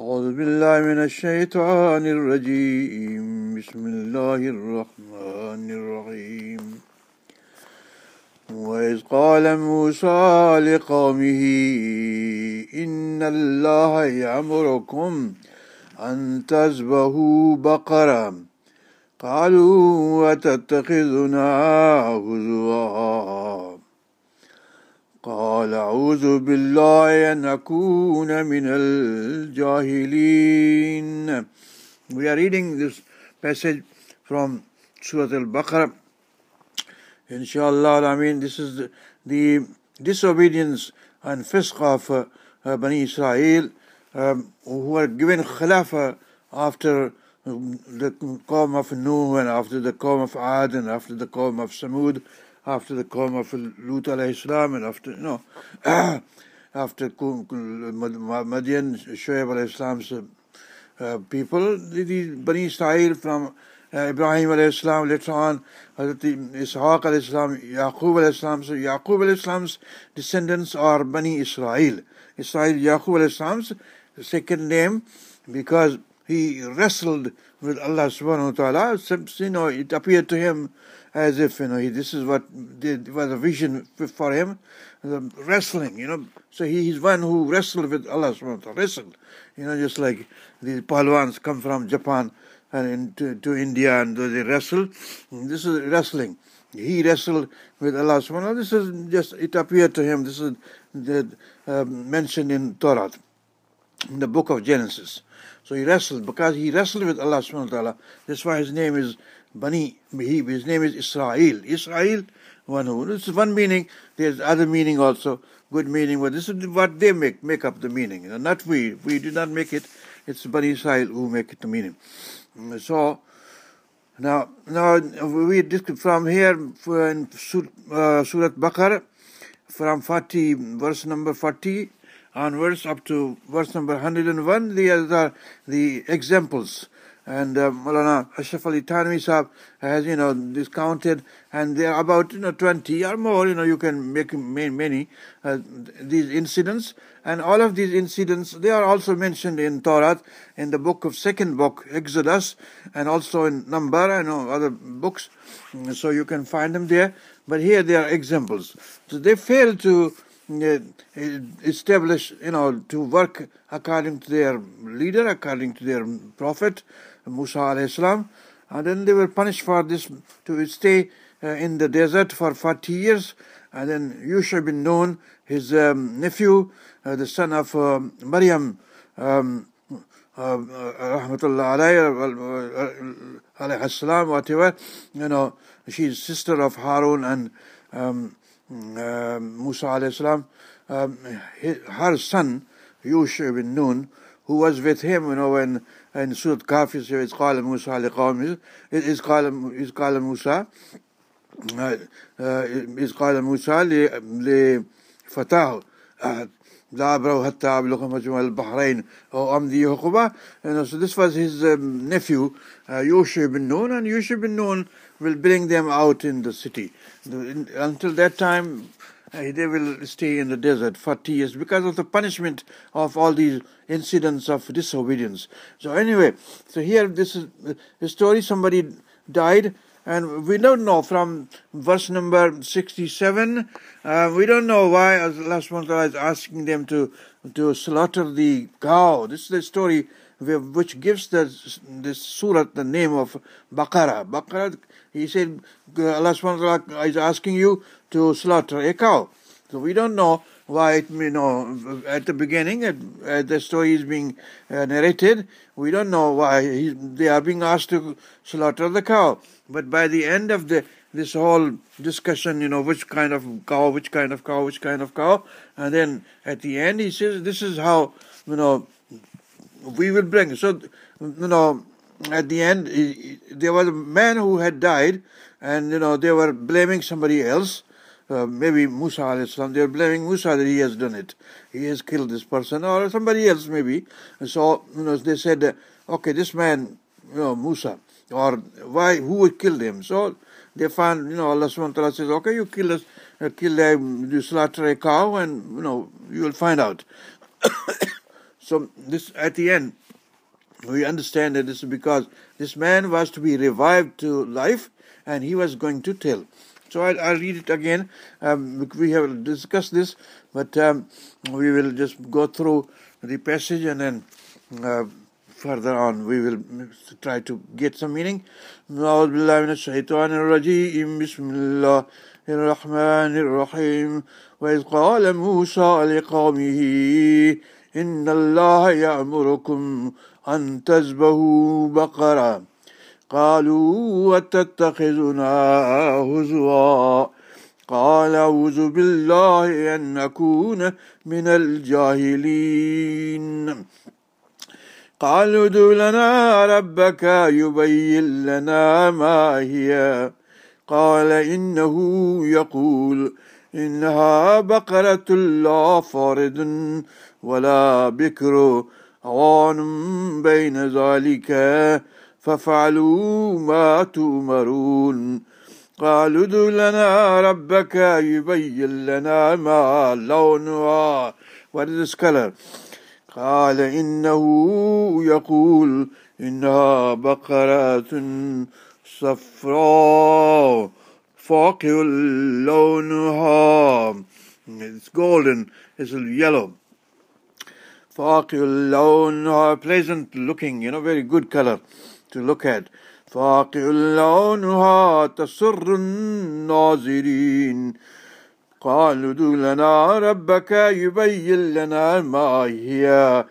أعوذ بالله من الشيطان الرجيم. بسم الله الرحمن الرحيم. وإذ قال موسى لقومه إن الله يأمركم أن تذبحوا بقرة. قالوا وتتخذنا هزوا؟ قال أعوذ بالله أن أكون من الجاهلين We are reading this passage from Surah Al-Baqarah. Inshallah, I mean, this is the, the disobedience and fisq of uh, uh, Bani Israel um, who were given khilafah after um, the Qawm of Nuh and after the Qawm of Ad and after the Qawm of Samud, after the Qawm of Lut alayhi salam and after, you know, after Madian, Shoaib alayhi salam's uh, people, the Bani Israel from uh, Ibrahim alayhi salam, later on Hazrat Ishaq alayhi salam, Yaqub alayhi salam, so Yaqub alayhi salam's descendants are Bani Israel. Israel, Yaqub alayhi salam's second name because he wrestled with Allah subhanahu wa ta'ala. You know, it appeared to him as if, you know, he, this is what did, was a vision for him, the wrestling, you know. So he, he's one who wrestled with Allah subhanahu wa ta'ala, wrestled. You know, just like the Palwans come from Japan and into, to India and they wrestle. This is wrestling. He wrestled with Allah subhanahu wa ta'ala. This is just, it appeared to him, this is the, uh, mentioned in Torah, in the book of Genesis. So he wrestled, because he wrestled with Allah subhanahu wa ta'ala. That's why his name is Bani, he, his name is Israel. Israel, one who, this is one meaning, there's other meaning also, good meaning, but this is what they make, make up the meaning, you know, not we. We do not make it, it's Bani Israel who make it the meaning. So, now, now we from here in uh, Surah Baqarah, from 40, verse number 40 onwards up to verse number 101, these are the examples. And uh, Maulana Ashraf Ali Thanvi Sahib has, you know, discounted, and there are about, you know, 20 or more, you know, you can make many, uh, these incidents. And all of these incidents, they are also mentioned in Torah, in the book of second book, Exodus, and also in Number and other books. So you can find them there. But here they are examples. So they fail to establish, you know, to work according to their leader, according to their prophet, Musa alayhi salam. And then they were punished for this, to stay uh, in the desert for 40 years. And then Yusha bin Nun, his um, nephew, uh, the son of uh, Maryam, um, rahmatullah alayhi salam, whatever, you know, she's sister of Harun and um, Musa alayhi um, her son, Yusha bin Nun, who was with him, you know, in in Surah Kahf, it's called Musa liqawmi, it's Qala Musa, it's Qala Musa li fatahu, لا Hatta, حتى أبلغ مجمع Bahrain أو أمضي حقبة. And so this was his um, nephew, uh, bin ibn Nun, and Yusha bin Nun will bring them out in the city until that time they will stay in the desert 40 years because of the punishment of all these incidents of disobedience. So anyway, so here this is a story, somebody died, and we don't know from verse number 67, uh, we don't know why Allah subhanahu is asking them to, to slaughter the cow. This is the story which gives the, this surah the name of Baqarah. Baqarah, he said, Allah subhanahu is asking you to slaughter a cow. So we don't know why, it, you know, at the beginning, as the story is being uh, narrated, we don't know why he, they are being asked to slaughter the cow. But by the end of the this whole discussion, you know, which kind of cow, which kind of cow, which kind of cow, and then at the end he says, this is how, you know, we will bring. So, you know, at the end, he, there was a man who had died, and, you know, they were blaming somebody else, uh, maybe Musa alayhi they are blaming Musa that he has done it. He has killed this person, or somebody else maybe. So, you know, they said, okay, this man, you know, Musa, or why, who would kill him? So they found, you know, Allah subhanahu wa ta'ala says, okay, you kill us, uh, kill a, you slaughter a cow, and, you know, you will find out. So this at the end, we understand that this is because this man was to be revived to life, and he was going to tell. So I'll, I'll read it again. Um, we have discussed this, but um, we will just go through the passage and then. Uh, further on we will try to get some meaning أعوذ بالله من الشيطان الرجيم بسم الله الرحمن الرحيم وإذ قال موسى لقومه إن الله يأمركم أن تذبحوا بقرة قالوا وتتخذنا هزوا؟ قال أعوذ بالله أن نكون من الجاهلين. قالوا ادع لنا ربك يبين لنا ما هي. قال إنه يقول إنها بقرة لا فارد ولا بكر عوان بين ذلك ففعلوا ما تؤمرون. قالوا ادع لنا ربك يبين لنا ما لونها. What is this color? قال إنه يقول إنها بقرة صفراء. فاقع لونها It's golden, it's yellow. فاقع لونها pleasant looking, you know, very good color to look at. فاقع لونها تسر الناظرين قالوا ادع لنا ربك يبين لنا ما هي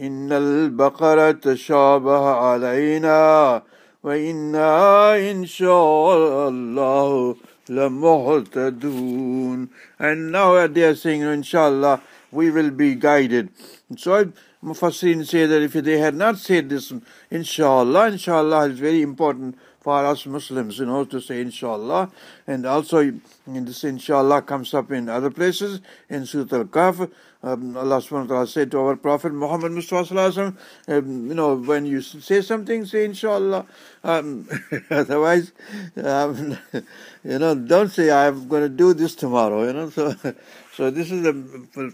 إن البقرة تشابه علينا وإنا إن شاء الله لمهتدون and now they are saying inshallah we will be guided so Mufassirin say that if they had not said this inshallah inshallah is very important for us Muslims, you know, to say inshallah. And also, in this inshallah comes up in other places, in Surah Al-Kahf, um, Allah subhanahu wa ta'ala said to our Prophet Muhammad Mustafa um, you know, when you say something, say inshallah. Um, otherwise, um, you know, don't say I'm going to do this tomorrow, you know. So, so this is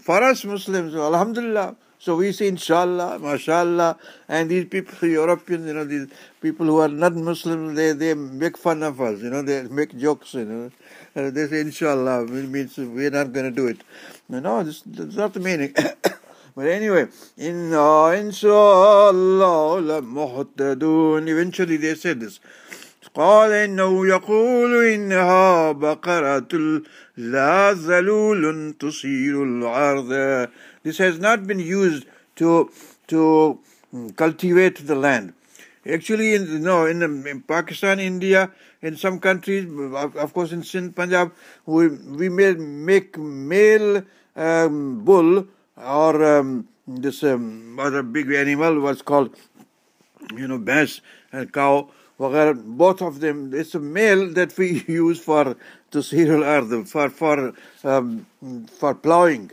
for us Muslims, alhamdulillah, so we say inshallah, mashallah, and these people, Europeans, you know, these people who are not Muslims, they, they make fun of us, you know, they make jokes, you know Uh, they say inshallah, which means we're not going to do it. No, this, that's not the meaning. but anyway, inna inshallah muhtadun. Eventually they said this. قال إنه يقول إنها بقرة لا ذلول تصير الأرض this has not been used to to cultivate the land. Actually, in, no, in, in, Pakistan, India, in some countries, of, course, in Sindh, Punjab, we we may make male um, bull or um, this um, other big animal, what's called, you know, bass and cow. Both of them, it's a male that we use for to cereal earth for for um, for plowing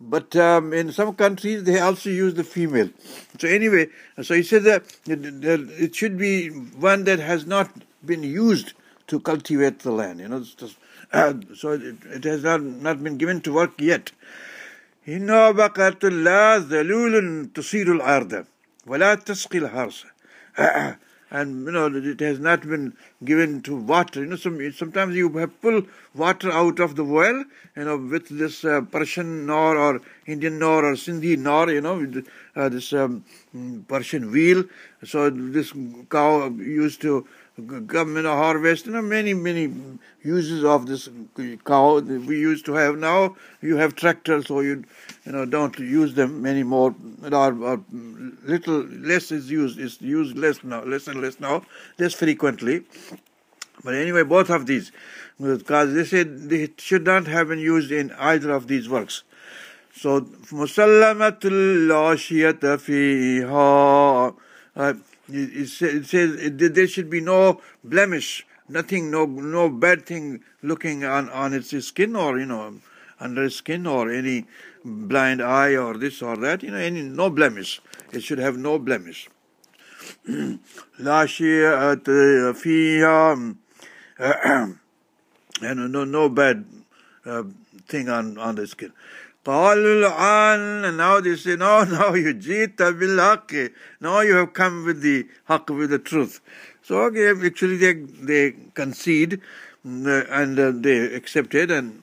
but um, in some countries, they also use the female. So anyway, so he said that it should be one that has not been used to cultivate the land. You know, just, uh, so it, it, has not, not been given to work yet. إنها بقرة لا ذلول تصير الأرض ولا تسقي الحرث and you know it has not been given to water. You know, some, sometimes you have pull water out of the well, you know, with this uh, Persian nor or Indian nor or Sindhi nor, you know, with, uh, this um, Persian wheel. So this cow used to come in a harvest. You know, many many uses of this cow we used to have. Now you have tractors, so you you know don't use them anymore. Or, or little less is used. Is used less now, less and less now, less frequently. But anyway, both of these, because they said they should not have been used in either of these works. So, مسلمة لا شية فيها. It, says there should be no blemish, nothing, no no bad thing looking on on its skin or you know under skin or any blind eye or this or that. You know, any no blemish. It should have no blemish. لا شيء فيها and no no bad uh, thing on on the skin. And now they say, no, no, you jita bil haqq. Now you have come with the haqq, with the truth. So okay, actually they, they concede mm, uh, and uh, they accepted. And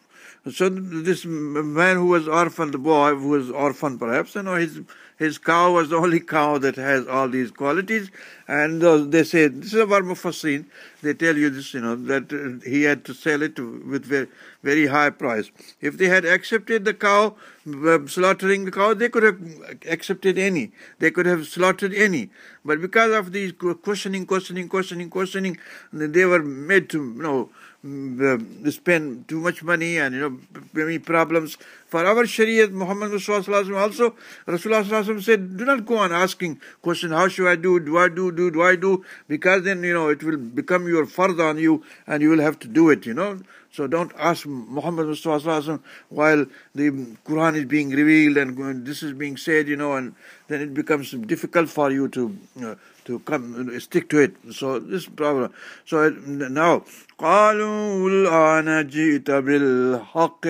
so this man who was orphan, the boy who was orphan perhaps, you know, his, his cow was the only cow that has all these qualities. And uh, they say, this is a our mufassir, they tell you this, you know, that uh, he had to sell it with very, very high price. If they had accepted the cow, uh, slaughtering the cow, they could have accepted any. They could have slaughtered any. But because of these questioning, questioning, questioning, questioning, they were made to, you know, mm, spend too much money and, you know, many problems. For our Sharia, Muhammad also, Rasulullah said, do not go on asking question, how should I do, do I do, do, do I do, because then, you know, it will become your fard on you and you will have to do it, you know. So don't ask Muhammad Rasulullah while the Quran is being revealed and this is being said, you know, and then it becomes difficult for you to uh, to come stick to it. So this problem. So now, قالوا الآن جئت بالحق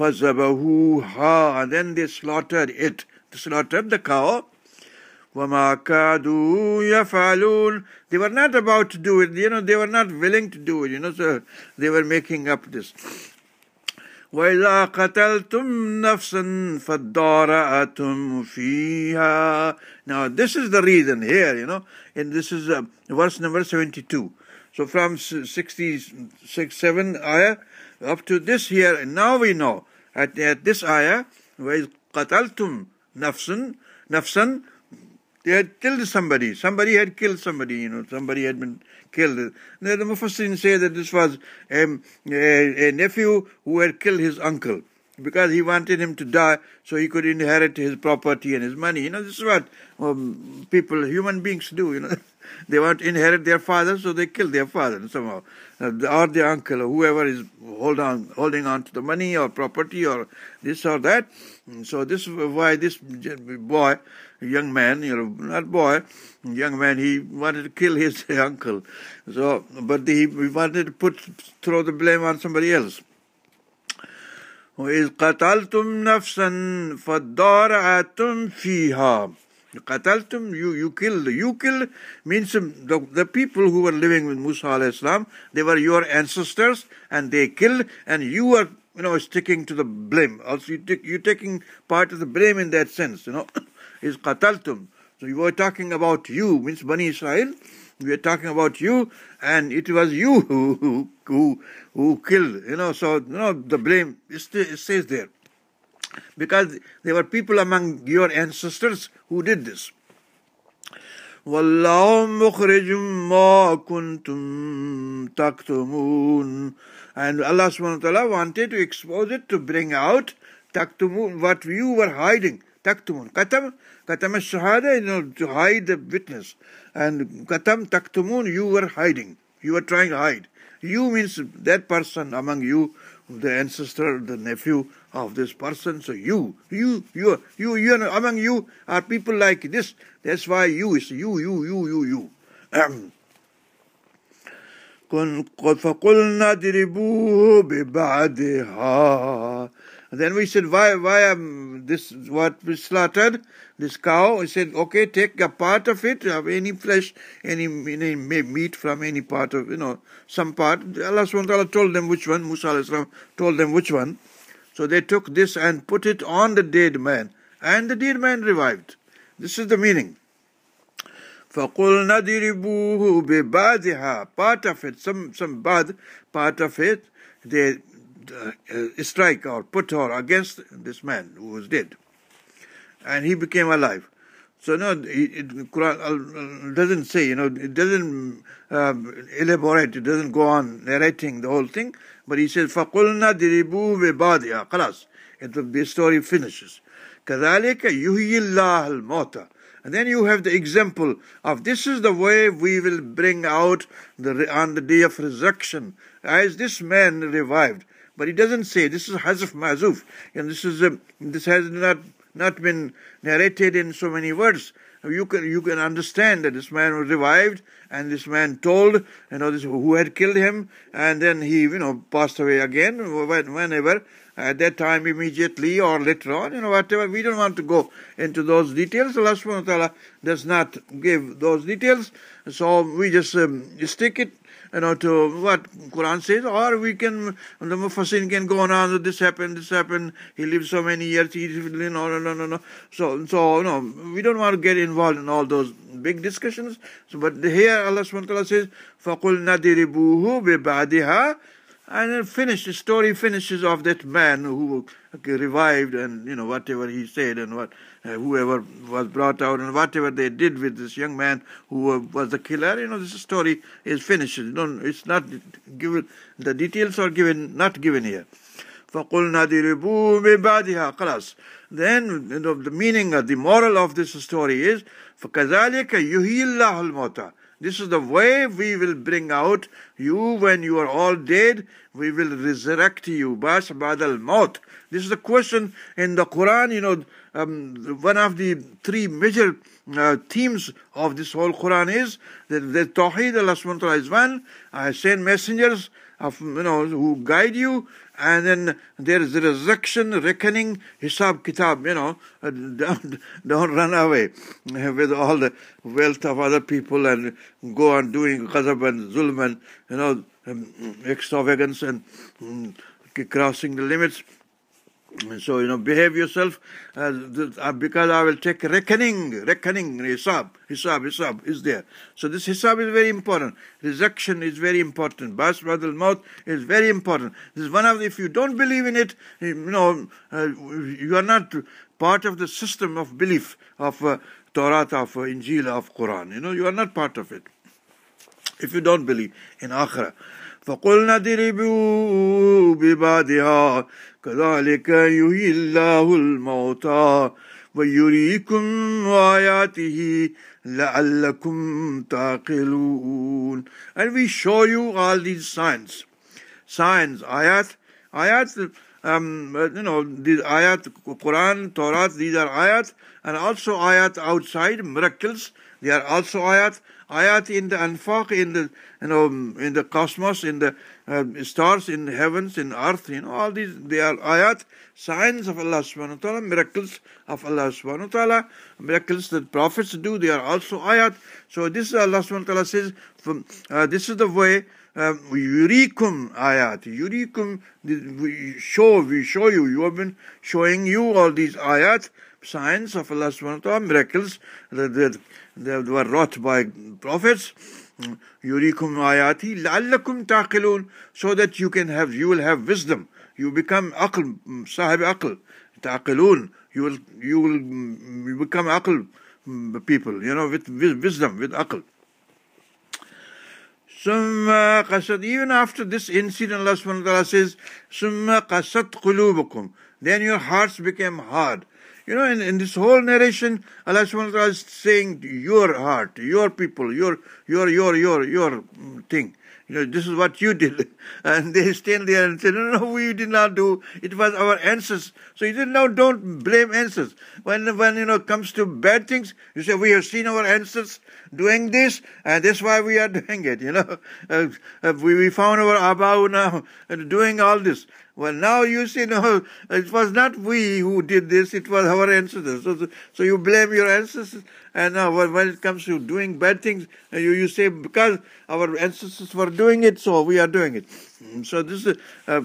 فَذَبَهُوهَا And then they slaughtered it. They slaughtered the cow. وَمَا كَادُوا يَفْعَلُونَ They were not about to do it. You know, they were not willing to do it. You know, so they were making up this. وإذا قتلتم نفسا فادارأتم فيها Now this is the reason here, you know, and this is uh, verse number 72. So from 66, 7 ayah, up to this here, and now we know at, at this ayah, where qataltum nafsan, nafsan, they had killed somebody. Somebody had killed somebody, you know, somebody had been killed. Now, the Mufassirin say that this was a, a, a nephew who had killed his uncle because he wanted him to die so he could inherit his property and his money. You know, this is what um, people, human beings do, you know. They want to inherit their father, so they kill their father somehow, uh, or their uncle, or whoever is hold on, holding on to the money or property or this or that. So this is why this boy, young man, you know, not boy, young man, he wanted to kill his uncle. So, but he, he wanted to put throw the blame on somebody else. وإذ قتلتم نفسا فادارأتم فيها Qataltum, you, you killed. You killed means um, the, the people who were living with Musa alayhi they were your ancestors and they killed and you are, you know, sticking to the blame. Also, you take, you're taking part of the blame in that sense, you know, is qataltum. So you were talking about you, means Bani Israel. We are talking about you, and it was you who who who killed. You know, so you know the blame is, it stays there because there were people among your ancestors who did this. وَاللَّهُ مُخْرِجٌ مَا كُنْتُمْ تَكْتُمُونَ And Allah subhanahu wa ta'ala wanted to expose it, to bring out taktumun, what you were hiding. Taktumun. Katam, katam shahada, you know, to hide the witness. And katam taktumun, you were hiding. You were trying to hide. You means that person among you, the ancestor, the nephew of this person. So you, you, you, you, you, among you are people like this. That's why you is you, you, you, you, you. Um, فقلنا اضربوه ببعدها then we said, why, why um, this, what we slaughtered, this cow? We said, okay, take a part of it, of any flesh, any, any meat from any part of, you know, some part. Allah subhanahu told them which one, Musa told them which one. So they took this and put it on the dead man, and the dead man revived. This is the meaning. فَقُلْنَا ضِرِبُوهُ بِبَعْدِهَا Part of it, some, some bad part of it, they uh, strike or put her against this man who was dead. And he became alive. So no, it, Quran doesn't say, you know, it doesn't um, elaborate, it doesn't go on narrating the whole thing, but he says, فَقُلْنَا دِرِبُوا بِبَعْدِهَا خلاص. It, the story finishes. كَذَلِكَ يُحْيِي اللَّهُ الْمَوْتَى and then you have the example of this is the way we will bring out the, on the day of resurrection, as this man revived. But he doesn't say this is Hazf Mazuf, and this is a, this has not not been narrated in so many words. You can you can understand that this man was revived, and this man told you know this who had killed him, and then he you know passed away again whenever at that time immediately or later on, you know, whatever. We don't want to go into those details. Allah subhanahu wa ta'ala does not give those details. So we just um, stick it you know, to what Quran says, or we can, the Mufassirin can go on, ah, on this happened, this happened, he lived so many years, he, no, no, no, no, no. So, so, no, we don't want to get involved in all those big discussions. So, but here Allah subhanahu wa ta'ala says, فَقُلْ نَدِرِبُوهُ بِبَعْدِهَا and then finish the story finishes of that man who revived and you know whatever he said and what uh, whoever was brought out and whatever they did with this young man who was the killer you know this story is finished you know, it's not given the details are given not given here فَقُلْنَا دِرِبُوا بِبَعْدِهَا خلاص then you know, the meaning of the moral of this story is فَكَذَلِكَ يُحْيِي اللَّهُ الْمَوْتَى this is the way we will bring out you when you are all dead. We will resurrect you. Bas badal maut. This is the question in the Quran. You know, um, one of the three major uh, themes of this whole Quran is that the Tawheed Allah ta'ala is one. I send messengers of you know who guide you and then there is resurrection, reckoning, hisab, kitab, you know, don't, don't run away with all the wealth of other people and go on doing ghazab and zulm and, you know, um, extravagance and um, crossing the limits. So, you know, behave yourself uh, because I will take reckoning, reckoning, hisab, hisab, hisab is there. So this hisab is very important. Resurrection is very important. Bas Badal Maut is very important. This is one of the, if you don't believe in it, you know, uh, you are not part of the system of belief of uh, Torah, of uh, Injil, of Quran. You know, you are not part of it. If you don't believe in Akhirah. فقلنا اضربوا ببعضها كذلك يحيي الله الموتى ويريكم آياته لعلكم تعقلون and we show you all these signs signs ayat ayat um, you know these ayat Quran Torah these are ayat and also ayat outside miracles they are also ayat ayat in the anfaq, in the you know in the cosmos, in the uh, stars, in the heavens, in earth, you know, all these they are ayat, signs of Allah subhanahu wa ta'ala, miracles of Allah subhanahu wa ta'ala, miracles that prophets do, they are also ayat. So this is Allah subhanahu wa ta'ala says, from, uh, this is the way um, yurikum ayat. Yurikum, we show, we show you. You have been showing you all these ayat, signs of Allah subhanahu wa ta'ala, miracles. That, that, were wrought by prophets. Yurikum ayati la'allakum taqilun. So that you can have you will have wisdom. You become aql sahib aql taqilun. You will you will you become aql people you know with, with wisdom with aql. Summa qasad even after this incident Allah subhanahu wa ta'ala says summa qasat qulubukum. Then your hearts became hard you know, in, in this whole narration, Allah subhanahu wa ta'ala is saying your heart, your people, your your your your your thing. You know, this is what you did. And they stand there and say, no, no, we did not do. It was our ancestors. So you said, no, don't blame ancestors. When, when, you know, comes to bad things, you say, we have seen our ancestors doing this, and that's why we are doing it, you know. Uh, uh, we, we found our Abau now doing all this. Well, now you see, no, it was not we who did this, it was our ancestors. So, so you blame your ancestors, and now when it comes to doing bad things, you, you say, because our ancestors were doing it, so we are doing it. So this is, uh,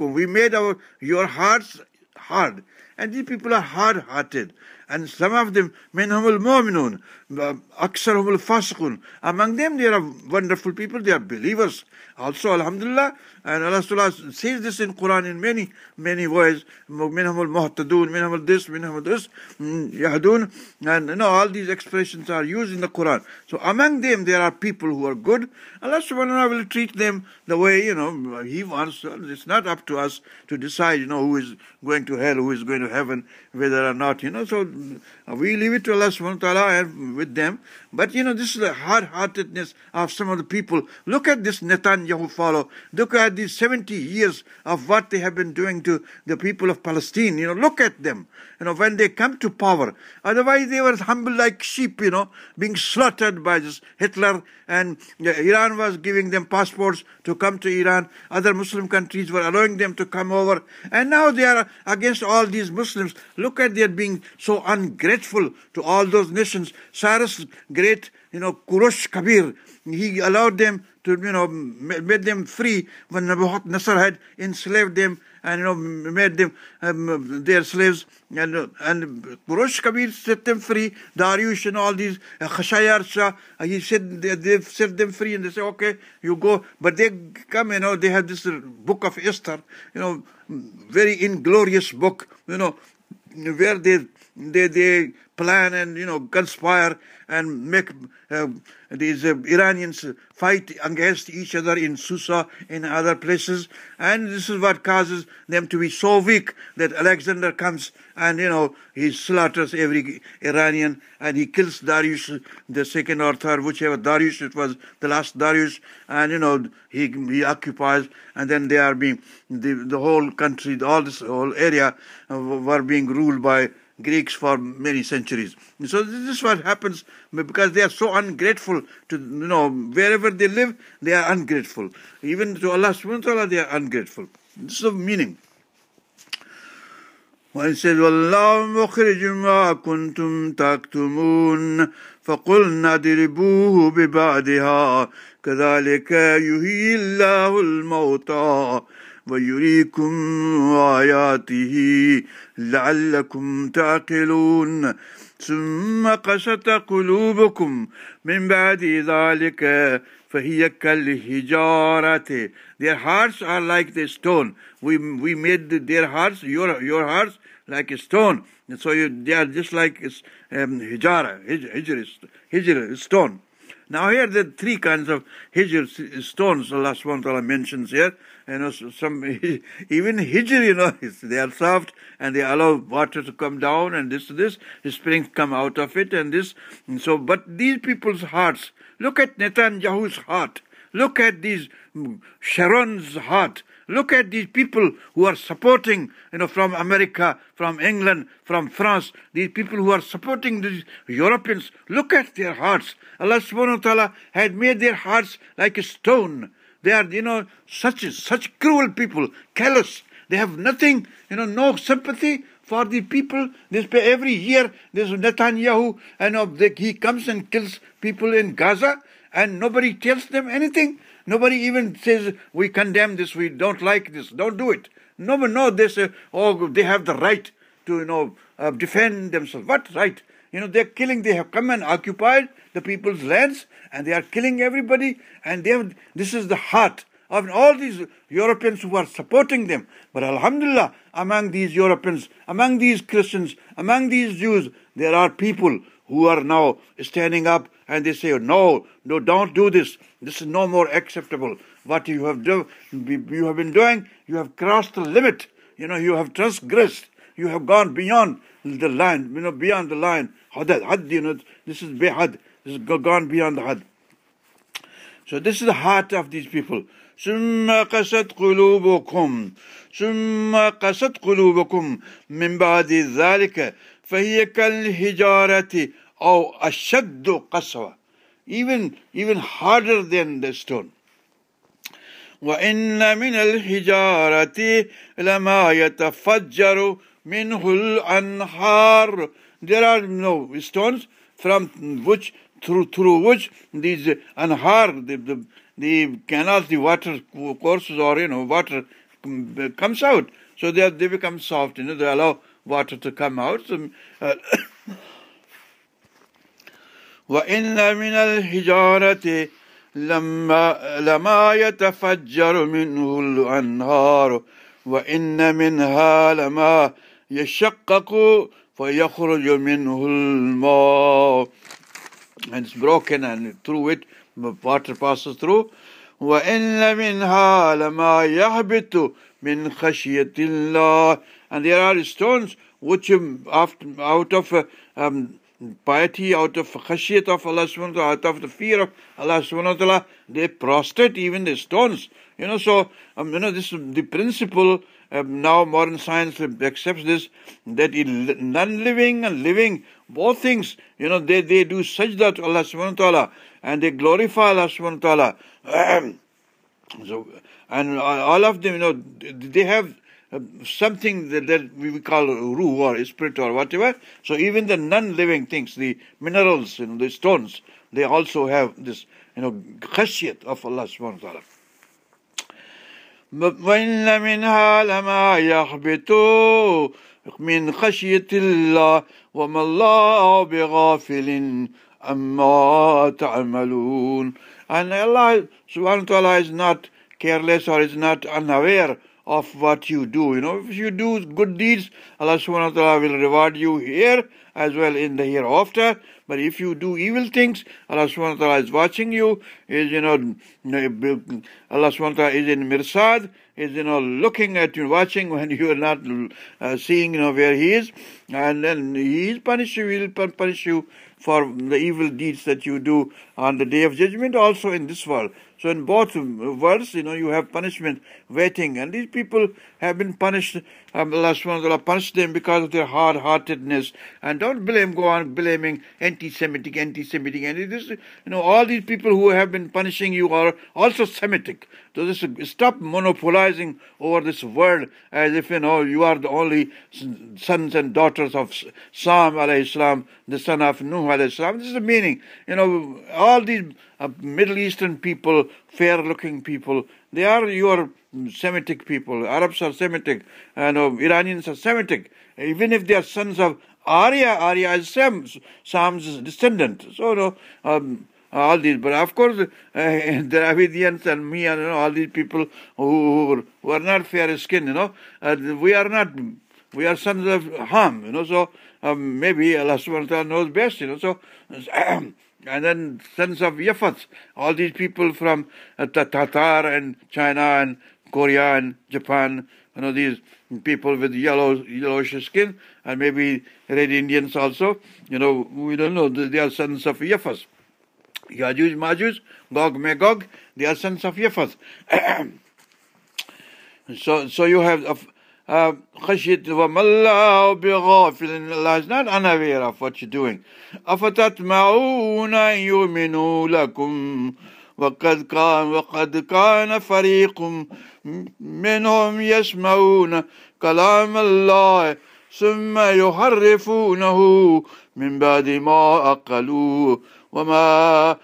we made our your hearts hard. And these people are hard-hearted. And some of them, minhum al-mu'minun, aksarhum al-fasiqun. Among them, there are wonderful people, they are believers. Also, alhamdulillah, and Allah says this in Quran in many, many ways. Minhum al-muhtadun, minhum al-this, minhum al-this, mm, yahdun. And you know, all these expressions are used in the Quran. So among them, there are people who are good. Allah subhanahu ta'ala will treat them the way, you know, He wants. It's not up to us to decide, you know, who is going to hell, who is going to heaven, whether or not, you know. So we leave it to Allah subhanahu wa ta'ala and with them. But you know, this is the hard-heartedness of some of the people. Look at this Netanyahu follow. Look at these 70 years of what they have been doing to the people of Palestine. You know, look at them. You know, when they come to power. Otherwise, they were humble like sheep, you know, being slaughtered by this Hitler. And uh, Iran was giving them passports to come to Iran. Other Muslim countries were allowing them to come over. And now they are against all these Muslims. Look at their being so ungrateful to all those nations. Cyrus you know, Kurosh Kabir, he allowed them to, you know, made them free when Nasser had enslaved them and, you know, made them um, their slaves. And, uh, and Kurosh Kabir set them free, Dariush and all these, uh, Shah, uh, he said, they, they've set them free and they say, okay, you go. But they come, you know, they have this book of Esther, you know, very inglorious book, you know, where they, they, they plan and, you know, conspire and make uh, these uh, Iranians fight against each other in Susa, in other places. And this is what causes them to be so weak that Alexander comes and, you know, he slaughters every Iranian and he kills Darius the second or third, whichever Darius it was, the last Darius, and, you know, he, he occupies and then they are being, the, the whole country, all this whole area uh, were being ruled by Greeks for many centuries. So this is what happens because they are so ungrateful to you know wherever they live they are ungrateful. Even to Allah subhanahu wa ta'ala they are ungrateful. This is the meaning. وإن said والله مخرج ما كنتم تكتمون فقلنا اضربوه ببعضها كذلك يحيي الله الموتى ويريكم آياته لعلكم تعقلون ثم قست قلوبكم من بعد ذلك فهي كالحجارة Their hearts are like the stone. We, we made their hearts, your, your hearts, like a stone. And so you, they are just like um, hijara, hijr, hijr, stone. Now here the three kinds of hijr stones Allah subhanahu wa ta'ala mentions here. You know, some even hijr, you know, they are soft and they allow water to come down and this, this, the springs come out of it and this. And so, but these people's hearts, look at Netanyahu's heart. Look at these mm, Sharon's heart. Look at these people who are supporting, you know, from America, from England, from France, these people who are supporting these Europeans. Look at their hearts. Allah subhanahu wa ta'ala had made their hearts like a stone. They are, you know, such such cruel people, callous. They have nothing, you know, no sympathy for the people. They This every year there's Netanyahu, and uh, he comes and kills people in Gaza, and nobody tells them anything. Nobody even says, we condemn this, we don't like this, don't do it. No, no, they say, oh, they have the right to, you know, uh, defend themselves. What right? You know, they're killing, they have come and occupied the people's lands, and they are killing everybody, and they have, this is the heart of all these Europeans who are supporting them. But Alhamdulillah, among these Europeans, among these Christians, among these Jews, there are people who are now standing up and they say, no, no, don't do this. This is no more acceptable. What you have do, you have been doing, you have crossed the limit. You know, you have transgressed. You have gone beyond the line. You know, beyond the line. You know, this is bihad. This is gone beyond the had. So this is the heart of these people. ثم قست قلوبكم ثم قست قلوبكم من بعد ذلك فهي كالحجارة أو أشد قسوة even even harder than the stone وإن من الحجارة لما يتفجر منه الأنهار there are no stones from which through through which these anhar the, the the canals the water courses or you know water comes out so they they become soft you know they allow water to come out so, uh, وإن من الحجارة لما, لما يتفجر منه الأنهار وإن منها لما يشقق فيخرج منه الماء and it's broken and through it water passes through وإن منها لما يهبط من خشية الله and there are stones which um, after, out of uh, um, piety, out of khashiyat of Allah subhanahu wa ta'ala, out of the fear of Allah subhanahu wa ta'ala, they prostrate even the stones. You know, so, um, you know, this the principle, um, now modern science accepts this, that non-living and living, both things, you know, they, they do sajda to Allah subhanahu wa ta'ala, and they glorify Allah subhanahu wa ta'ala. so, and all of them, you know, they have uh, something that, that we call ruh or spirit or whatever. So even the non-living things, the minerals, you know, the stones, they also have this, you know, khashiyat of Allah subhanahu wa ta'ala. وإن منها لما يخبط من خشية الله وما الله بغافل أما تعملون and Allah subhanahu wa ta'ala is not careless or is not unaware of what you do. You know, if you do good deeds, Allah subhanahu wa ta'ala will reward you here as well in the hereafter. But if you do evil things, Allah subhanahu wa ta'ala is watching you, is, you know, Allah subhanahu wa ta'ala is in mirsad, is, you know, looking at you, watching when you are not uh, seeing, you know, where He is. And then He is punish you, He will punish you for the evil deeds that you do on the day of judgment, also in this world. So in both worlds, you know, you have punishment waiting, and these people have been punished. Allah subhanahu wa ta'ala punished them because of their hard-heartedness. And don't blame, go on blaming anti-Semitic, anti-Semitic, and this, you know, all these people who have been punishing you are also Semitic. So this, stop monopolizing over this world as if, you know, you are the only sons and daughters of Sam alayhi salam, the son of Nuh alayhi salam. This is the meaning. You know, all these uh, Middle Eastern people, fair looking people, they are your Semitic people. Arabs are Semitic, and uh, Iranians are Semitic. Even if they are sons of Arya, Arya is Sam, Sam's descendant. So, you know, um, all these, but of course, uh, the Dravidians and me and you know, all these people who, who are not fair skinned, you know, uh, we are not, we are sons of Ham, you know, so um, maybe Allah subhanahu wa ta'ala knows best, you know, so. and then sons of Yafat, all these people from uh, Tatar and China and Korea and Japan, you know, these people with yellow, yellowish skin, and maybe red Indians also, you know, we don't know, they are sons of Yafas. Yajuj, Majuj, Gog, Magog, they are sons of Yafas. so, so you have خشيت وما الله بغافل Allah is not unaware of what you're doing أفتطمعون أن يؤمنوا لكم وقد كان وقد كان فريق منهم يسمعون كلام الله ثم يحرفونه. من بعد ما أقلوه وما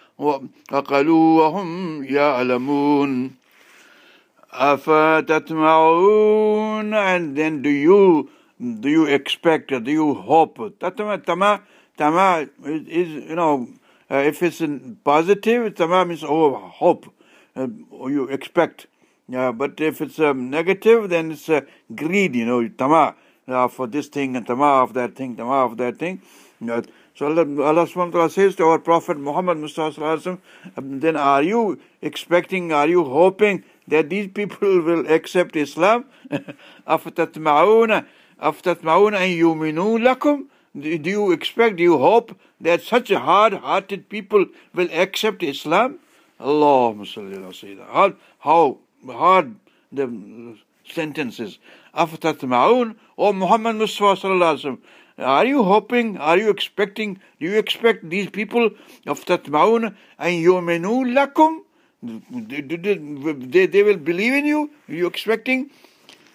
أقلوا وهم يعلمون. أفتطمعون and then do you do you expect do you hope? tama tama tama is you know uh, if it's in positive tama means oh hope uh, you expect yeah but if it's um, negative then it's uh, greed you know tama uh, for this thing and tama of that thing tama of that thing you know, so Allah, Allah subhanahu wa ta'ala says to our Prophet Muhammad Mustafa um, then are you expecting, are you hoping that these people will accept Islam? أَفْتَتْمَعُونَ أَفْتَتْمَعُونَ أَن يُؤْمِنُوا لَكُمْ Do you expect, do you hope that such hard-hearted people will accept Islam? Allahumma salli ala How, how hard the sentence is. أَفْتَتْمَعُونَ O Muhammad Mustafa sallallahu alaihi wasallam, are you hoping, are you expecting, do you expect these people of Tatma'un and yu'minu lakum? They, they will believe in you? Are you expecting?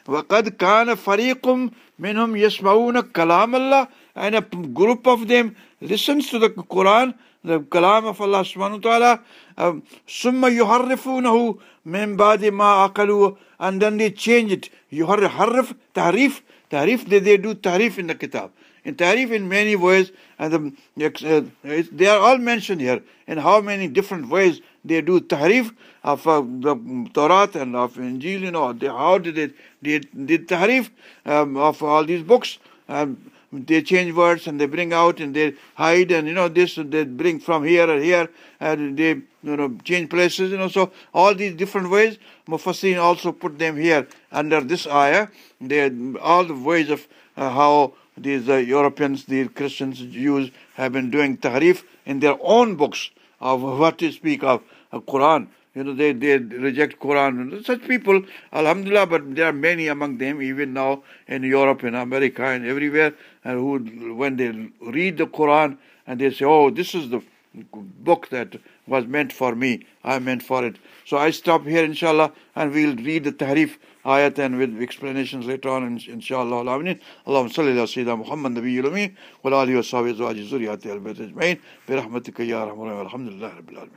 وَقَدْ كَانَ فَرِيقٌ مِنْهُمْ يَسْمَعُونَ كَلَامَ اللَّهِ And a group of them listens to the Quran, the kalam of Allah subhanahu wa ta'ala, ثُمَّ يُحَرِّفُونَهُ مِنْ بَعْدِ مَا أَقَلُوا And then they change it. يُحَرِّف, tahrif, tahrif, they, they do tahrif in the kitab. In Tarif in many ways, and the, uh, they are all mentioned here. In how many different ways they do Tarif of uh, the Torah and of Injil, you know, they, how did they did, did Tarif um, of all these books. Um, they change words and they bring out and they hide and you know this they bring from here and here and they you know change places you know so all these different ways Mufassirin also put them here under this ayah they all the ways of uh, how these uh, Europeans, the Christians, Jews have been doing tahrif in their own books of what to speak of uh, Quran. You know, they, they reject Quran. Such people, Alhamdulillah, but there are many among them, even now in Europe, in America, and everywhere, and who, when they read the Quran and they say, oh, this is the book that was meant for me, I meant for it. So I stop here, inshallah, and we'll read the tahrif ayat and with explanations later on, inshallah. Allahumma salli ala Sayyidina Muhammad Nabi Ulami, wa alihi wa sahbihi wa zuriyati al-bayt ajma'in, bi rahmatika ya rahman wa alhamdulillah rabbil alamin.